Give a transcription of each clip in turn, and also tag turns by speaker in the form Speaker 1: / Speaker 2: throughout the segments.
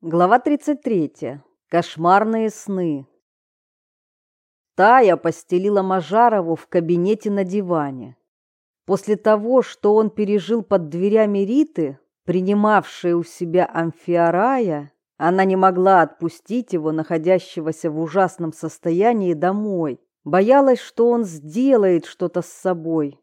Speaker 1: Глава 33. Кошмарные сны. Тая постелила Мажарову в кабинете на диване. После того, что он пережил под дверями Риты, принимавшей у себя амфиарая, она не могла отпустить его, находящегося в ужасном состоянии, домой. Боялась, что он сделает что-то с собой.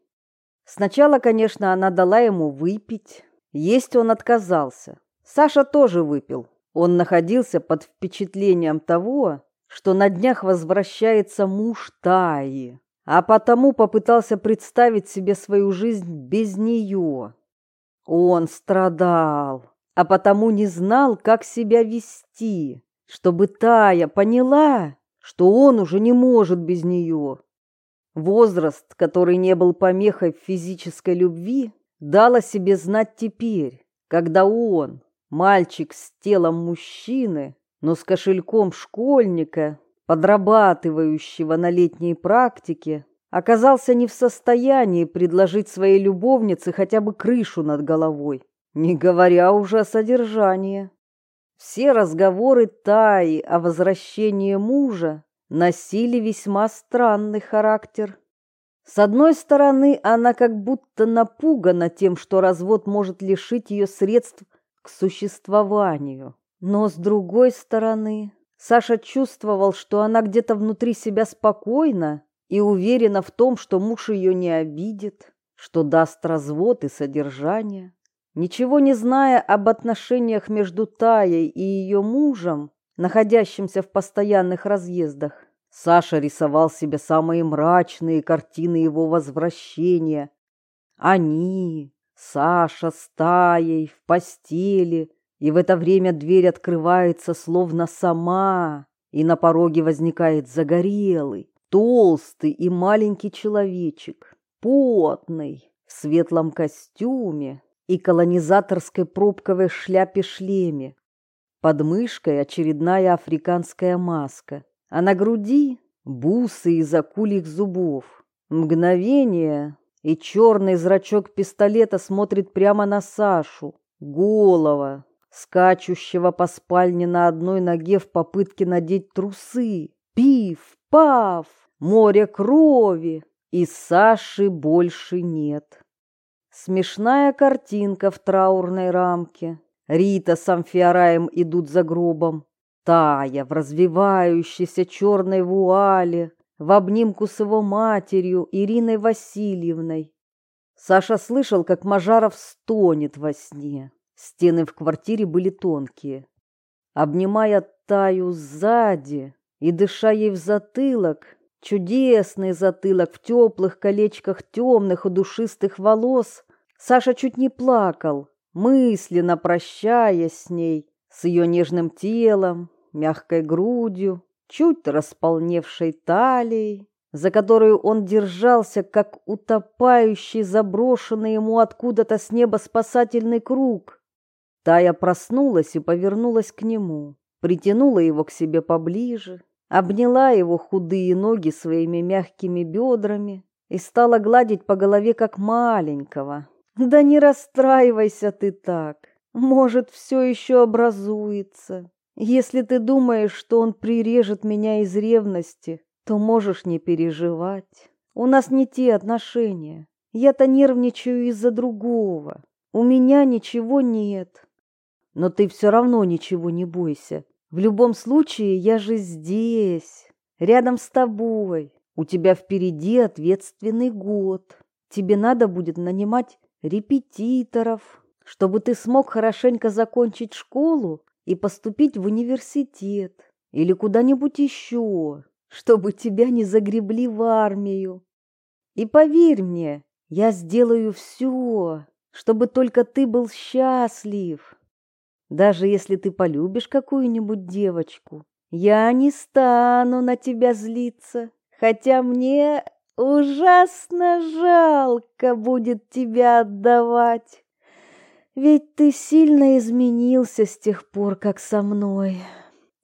Speaker 1: Сначала, конечно, она дала ему выпить. Есть он отказался. Саша тоже выпил, он находился под впечатлением того, что на днях возвращается муж Таи, а потому попытался представить себе свою жизнь без нее. Он страдал, а потому не знал, как себя вести, чтобы Тая поняла, что он уже не может без нее. Возраст, который не был помехой физической любви, дал себе знать теперь, когда он, Мальчик с телом мужчины, но с кошельком школьника, подрабатывающего на летней практике, оказался не в состоянии предложить своей любовнице хотя бы крышу над головой, не говоря уже о содержании. Все разговоры Таи о возвращении мужа носили весьма странный характер. С одной стороны, она как будто напугана тем, что развод может лишить ее средств к существованию. Но с другой стороны, Саша чувствовал, что она где-то внутри себя спокойна и уверена в том, что муж ее не обидит, что даст развод и содержание. Ничего не зная об отношениях между Таей и ее мужем, находящимся в постоянных разъездах, Саша рисовал себе самые мрачные картины его возвращения. Они, Саша с Таей в постели, и в это время дверь открывается словно сама, и на пороге возникает загорелый, толстый и маленький человечек, потный, в светлом костюме и колонизаторской пробковой шляпе-шлеме. Под мышкой очередная африканская маска, а на груди бусы из акульих зубов. Мгновение, и черный зрачок пистолета смотрит прямо на Сашу. Голова, скачущего по спальне на одной ноге в попытке надеть трусы. Пиф, паф, море крови, и Саши больше нет. Смешная картинка в траурной рамке. Рита с Амфиараем идут за гробом. Тая в развивающейся черной вуале, в обнимку с его матерью Ириной Васильевной. Саша слышал, как Мажаров стонет во сне. Стены в квартире были тонкие. Обнимая Таю сзади и дыша ей в затылок, чудесный затылок в теплых колечках темных и душистых волос, Саша чуть не плакал, мысленно прощаясь с ней, с ее нежным телом, мягкой грудью, чуть располневшей талией, за которую он держался, как утопающий, заброшенный ему откуда-то с неба спасательный круг. Тая проснулась и повернулась к нему, притянула его к себе поближе, обняла его худые ноги своими мягкими бедрами и стала гладить по голове, как маленького. «Да не расстраивайся ты так, может, все еще образуется». Если ты думаешь, что он прирежет меня из ревности, то можешь не переживать. У нас не те отношения. Я-то нервничаю из-за другого. У меня ничего нет. Но ты все равно ничего не бойся. В любом случае, я же здесь, рядом с тобой. У тебя впереди ответственный год. Тебе надо будет нанимать репетиторов, чтобы ты смог хорошенько закончить школу и поступить в университет или куда-нибудь еще, чтобы тебя не загребли в армию. И поверь мне, я сделаю все, чтобы только ты был счастлив. Даже если ты полюбишь какую-нибудь девочку, я не стану на тебя злиться, хотя мне ужасно жалко будет тебя отдавать. Ведь ты сильно изменился с тех пор, как со мной.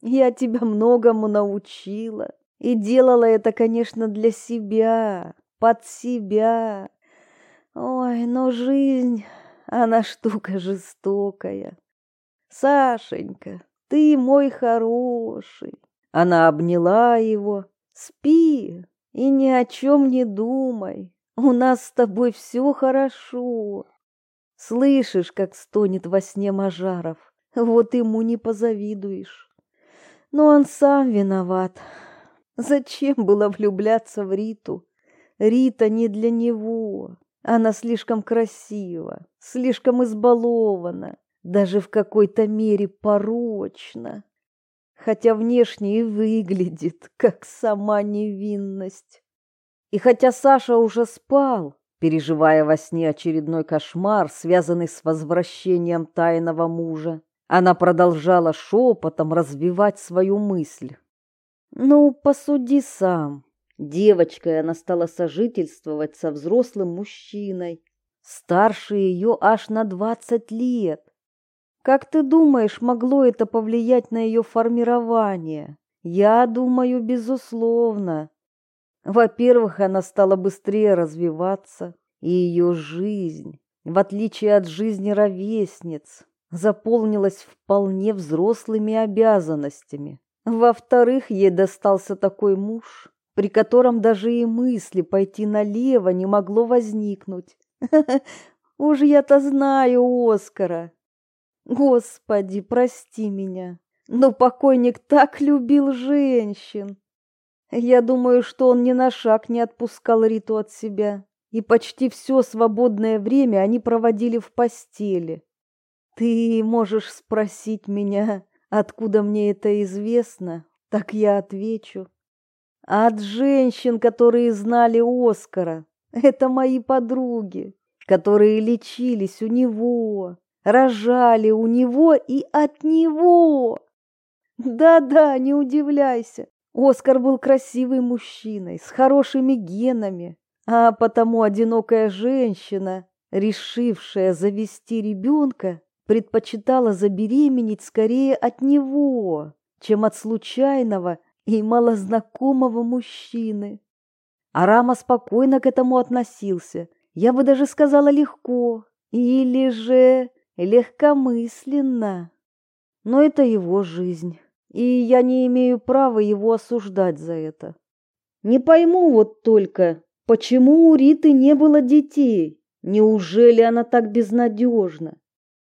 Speaker 1: Я тебя многому научила. И делала это, конечно, для себя, под себя. Ой, но жизнь, она штука жестокая. Сашенька, ты мой хороший. Она обняла его. Спи и ни о чем не думай. У нас с тобой все хорошо. Слышишь, как стонет во сне Мажаров? Вот ему не позавидуешь. Но он сам виноват. Зачем было влюбляться в Риту? Рита не для него. Она слишком красива, слишком избалована, даже в какой-то мере порочна. Хотя внешне и выглядит, как сама невинность. И хотя Саша уже спал, переживая во сне очередной кошмар, связанный с возвращением тайного мужа, она продолжала шепотом развивать свою мысль. «Ну, посуди сам. Девочкой она стала сожительствовать со взрослым мужчиной, старше ее аж на двадцать лет. Как ты думаешь, могло это повлиять на ее формирование? Я думаю, безусловно. Во-первых, она стала быстрее развиваться, и ее жизнь, в отличие от жизни ровесниц, заполнилась вполне взрослыми обязанностями. Во-вторых, ей достался такой муж, при котором даже и мысли пойти налево не могло возникнуть. Уж я-то знаю Оскара. Господи, прости меня, но покойник так любил женщин. Я думаю, что он ни на шаг не отпускал Риту от себя, и почти все свободное время они проводили в постели. Ты можешь спросить меня, откуда мне это известно, так я отвечу. От женщин, которые знали Оскара. Это мои подруги, которые лечились у него, рожали у него и от него. Да-да, не удивляйся. Оскар был красивый мужчиной, с хорошими генами, а потому одинокая женщина, решившая завести ребенка, предпочитала забеременеть скорее от него, чем от случайного и малознакомого мужчины. Арама спокойно к этому относился, я бы даже сказала легко, или же легкомысленно. Но это его жизнь, и я не имею права его осуждать за это. Не пойму вот только, почему у Риты не было детей? Неужели она так безнадежна?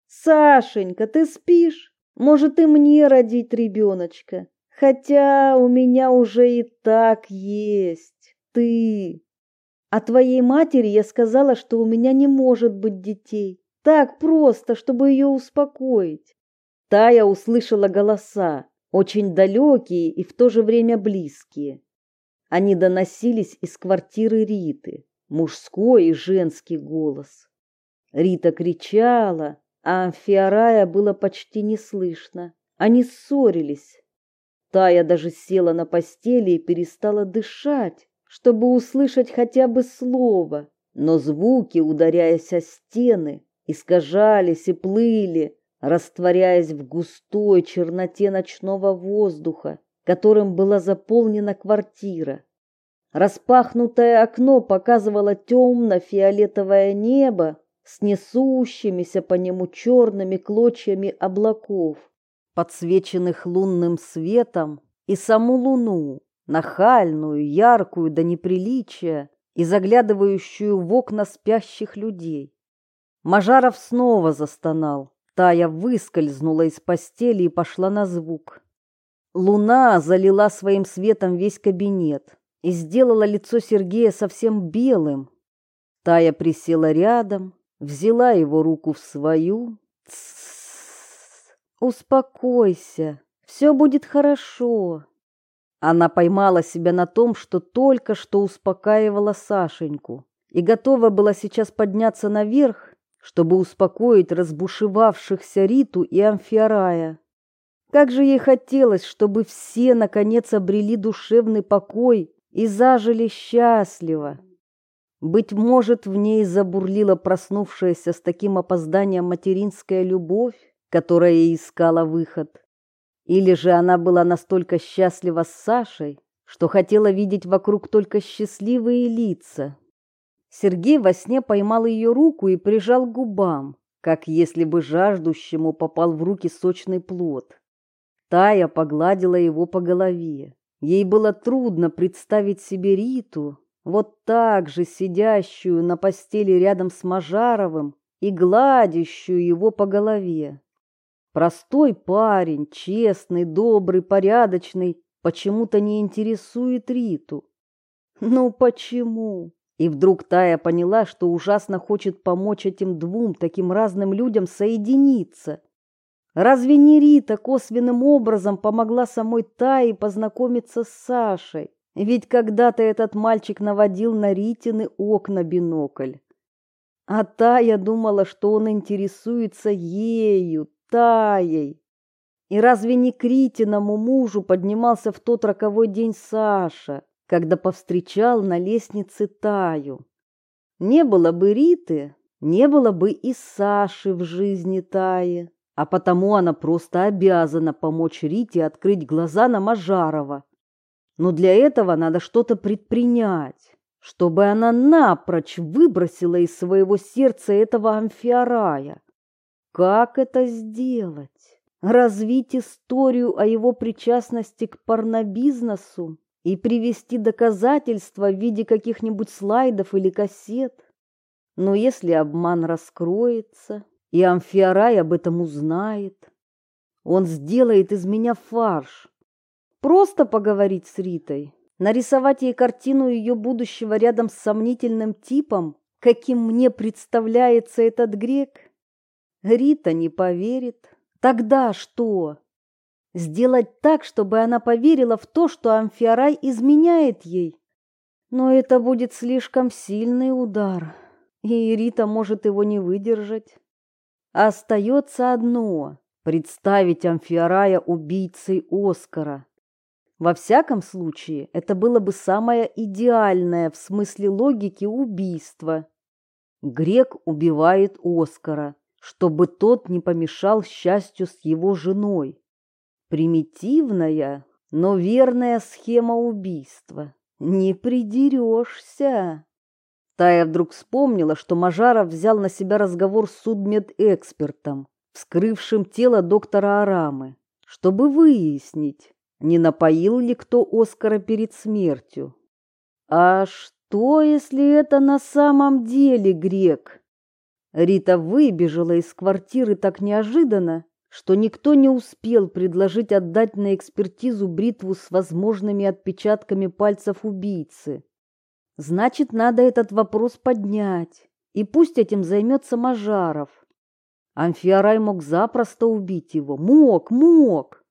Speaker 1: Сашенька, ты спишь? Может, и мне родить ребеночка? Хотя у меня уже и так есть ты. А твоей матери я сказала, что у меня не может быть детей. Так просто, чтобы ее успокоить. Тая услышала голоса, очень далекие и в то же время близкие. Они доносились из квартиры Риты, мужской и женский голос. Рита кричала, а Амфиарая было почти не слышно. Они ссорились. Тая даже села на постели и перестала дышать, чтобы услышать хотя бы слово, но звуки, ударяясь о стены, искажались и плыли, растворяясь в густой черноте ночного воздуха, которым была заполнена квартира. Распахнутое окно показывало темно-фиолетовое небо с несущимися по нему черными клочьями облаков подсвеченных лунным светом, и саму луну, нахальную, яркую до неприличия и заглядывающую в окна спящих людей. Мажаров снова застонал. Тая выскользнула из постели и пошла на звук. Луна залила своим светом весь кабинет и сделала лицо Сергея совсем белым. Тая присела рядом, взяла его руку в свою. Успокойся, все будет хорошо. Она поймала себя на том, что только что успокаивала Сашеньку и готова была сейчас подняться наверх, чтобы успокоить разбушевавшихся Риту и Амфиарая. Как же ей хотелось, чтобы все наконец обрели душевный покой и зажили счастливо. Быть может, в ней забурлила проснувшаяся с таким опозданием материнская любовь, которая искала выход. Или же она была настолько счастлива с Сашей, что хотела видеть вокруг только счастливые лица. Сергей во сне поймал ее руку и прижал к губам, как если бы жаждущему попал в руки сочный плод. Тая погладила его по голове. Ей было трудно представить себе Риту, вот так же сидящую на постели рядом с Мажаровым и гладящую его по голове. Простой парень, честный, добрый, порядочный, почему-то не интересует Риту. Ну почему? И вдруг Тая поняла, что ужасно хочет помочь этим двум таким разным людям соединиться. Разве не Рита косвенным образом помогла самой Тае познакомиться с Сашей? Ведь когда-то этот мальчик наводил на Ритины окна бинокль. А Тая думала, что он интересуется ею, Таей. И разве не к Ритиному мужу поднимался в тот роковой день Саша, когда повстречал на лестнице Таю? Не было бы Риты, не было бы и Саши в жизни Таи а потому она просто обязана помочь Рите открыть глаза на Мажарова. Но для этого надо что-то предпринять, чтобы она напрочь выбросила из своего сердца этого амфиарая. Как это сделать? Развить историю о его причастности к порнобизнесу и привести доказательства в виде каких-нибудь слайдов или кассет? Но если обман раскроется, и Амфиарай об этом узнает. Он сделает из меня фарш. Просто поговорить с Ритой, нарисовать ей картину ее будущего рядом с сомнительным типом, каким мне представляется этот грек. Рита не поверит. Тогда что? Сделать так, чтобы она поверила в то, что Амфиарай изменяет ей. Но это будет слишком сильный удар, и Рита может его не выдержать. Остается одно – представить Амфиарая убийцей Оскара. Во всяком случае, это было бы самое идеальное в смысле логики убийство. Грек убивает Оскара, чтобы тот не помешал счастью с его женой. Примитивная, но верная схема убийства. Не придерешься. Тая вдруг вспомнила, что Мажаров взял на себя разговор с судмедэкспертом, вскрывшим тело доктора Арамы, чтобы выяснить, не напоил ли кто Оскара перед смертью. А что, если это на самом деле грек? Рита выбежала из квартиры так неожиданно, что никто не успел предложить отдать на экспертизу бритву с возможными отпечатками пальцев убийцы. Значит, надо этот вопрос поднять, и пусть этим займется Мажаров. Амфиарай мог запросто убить его. Мог, мог.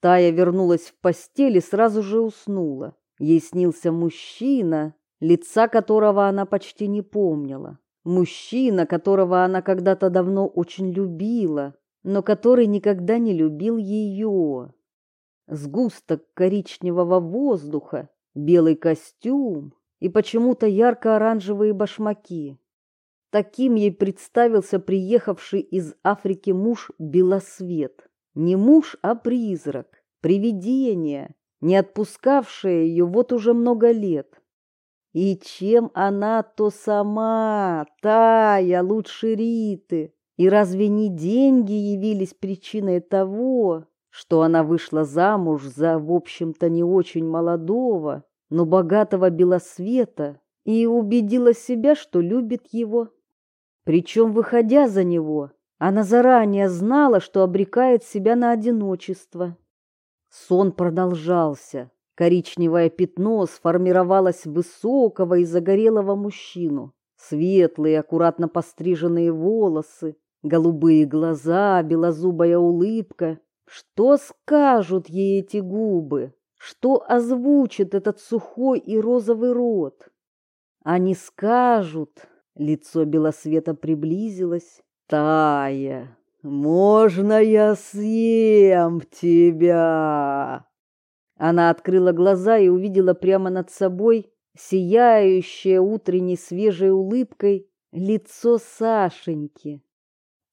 Speaker 1: Тая вернулась в постель и сразу же уснула. Ей снился мужчина, лица которого она почти не помнила. Мужчина, которого она когда-то давно очень любила, но который никогда не любил ее. Сгусток коричневого воздуха, белый костюм, и почему-то ярко-оранжевые башмаки. Таким ей представился приехавший из Африки муж Белосвет. Не муж, а призрак, привидение, не отпускавшее ее вот уже много лет. И чем она то сама, Тая, лучше Риты? И разве не деньги явились причиной того, что она вышла замуж за, в общем-то, не очень молодого, но богатого белосвета и убедила себя, что любит его. Причем, выходя за него, она заранее знала, что обрекает себя на одиночество. Сон продолжался. Коричневое пятно сформировалось высокого и загорелого мужчину. Светлые, аккуратно постриженные волосы, голубые глаза, белозубая улыбка. Что скажут ей эти губы? Что озвучит этот сухой и розовый рот? Они скажут, лицо Белосвета приблизилось, Тая, можно я съем тебя? Она открыла глаза и увидела прямо над собой сияющее утренней свежей улыбкой лицо Сашеньки.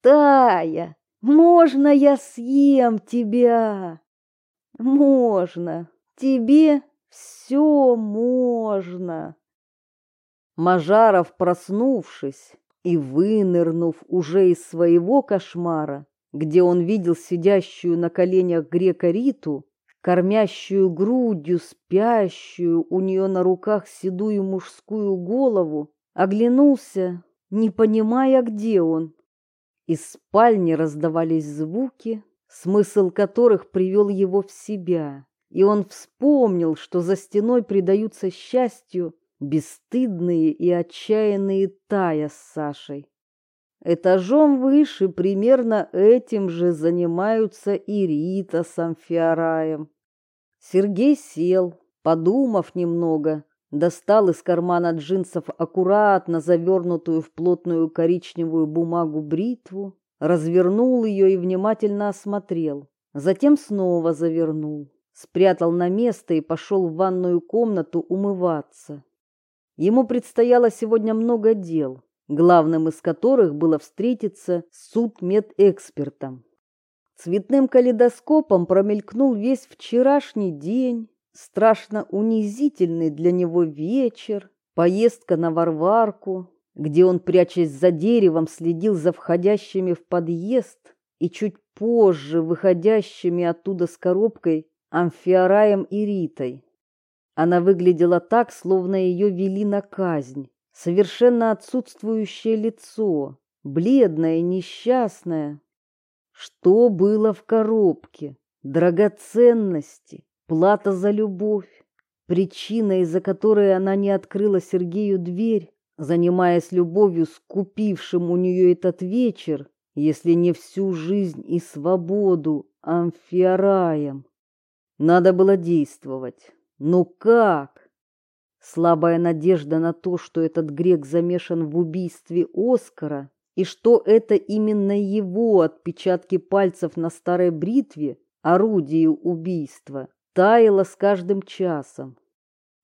Speaker 1: Тая, можно я съем тебя? Можно. Тебе все можно. Мажаров, проснувшись и вынырнув уже из своего кошмара, где он видел сидящую на коленях грека Риту, кормящую грудью, спящую у нее на руках седую мужскую голову, оглянулся, не понимая, где он. Из спальни раздавались звуки, смысл которых привел его в себя, и он вспомнил, что за стеной предаются счастью бесстыдные и отчаянные Тая с Сашей. Этажом выше примерно этим же занимаются и Рита с Амфиараем. Сергей сел, подумав немного, достал из кармана джинсов аккуратно завернутую в плотную коричневую бумагу бритву, развернул ее и внимательно осмотрел. Затем снова завернул, спрятал на место и пошел в ванную комнату умываться. Ему предстояло сегодня много дел, главным из которых было встретиться с судмедэкспертом. Цветным калейдоскопом промелькнул весь вчерашний день, страшно унизительный для него вечер, поездка на Варварку, где он, прячась за деревом, следил за входящими в подъезд и чуть позже выходящими оттуда с коробкой Амфиараем и Ритой. Она выглядела так, словно ее вели на казнь. Совершенно отсутствующее лицо, бледное несчастное. Что было в коробке? Драгоценности, плата за любовь, причина, из-за которой она не открыла Сергею дверь, занимаясь любовью с купившим у нее этот вечер, если не всю жизнь и свободу, амфиараем. Надо было действовать. Ну как? Слабая надежда на то, что этот грек замешан в убийстве Оскара, и что это именно его отпечатки пальцев на старой бритве орудие убийства, таяла с каждым часом.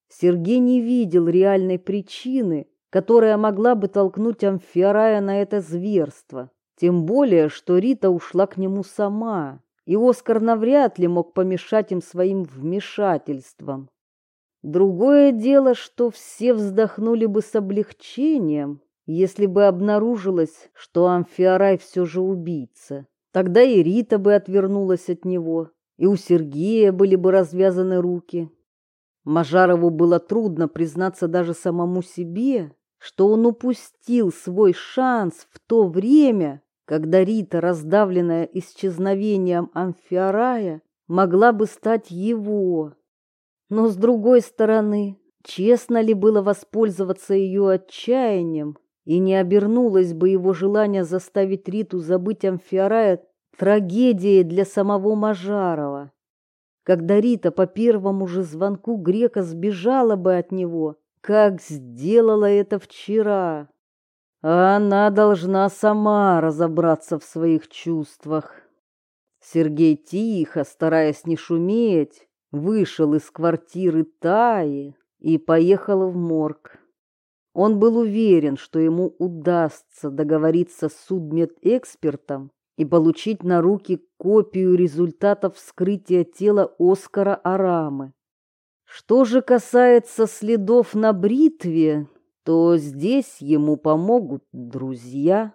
Speaker 1: Сергей не видел реальной причины, которая могла бы толкнуть Амфиарая на это зверство, тем более, что Рита ушла к нему сама и Оскар навряд ли мог помешать им своим вмешательством. Другое дело, что все вздохнули бы с облегчением, если бы обнаружилось, что Амфиарай все же убийца. Тогда и Рита бы отвернулась от него, и у Сергея были бы развязаны руки. Мажарову было трудно признаться даже самому себе, что он упустил свой шанс в то время, когда Рита, раздавленная исчезновением Амфиарая, могла бы стать его. Но, с другой стороны, честно ли было воспользоваться ее отчаянием, и не обернулось бы его желание заставить Риту забыть Амфиарая трагедией для самого Мажарова? Когда Рита по первому же звонку грека сбежала бы от него, как сделала это вчера. Она должна сама разобраться в своих чувствах. Сергей тихо, стараясь не шуметь, вышел из квартиры Таи и поехал в морг. Он был уверен, что ему удастся договориться с судмедэкспертом и получить на руки копию результатов вскрытия тела Оскара Арамы. Что же касается следов на бритве, то здесь ему помогут друзья.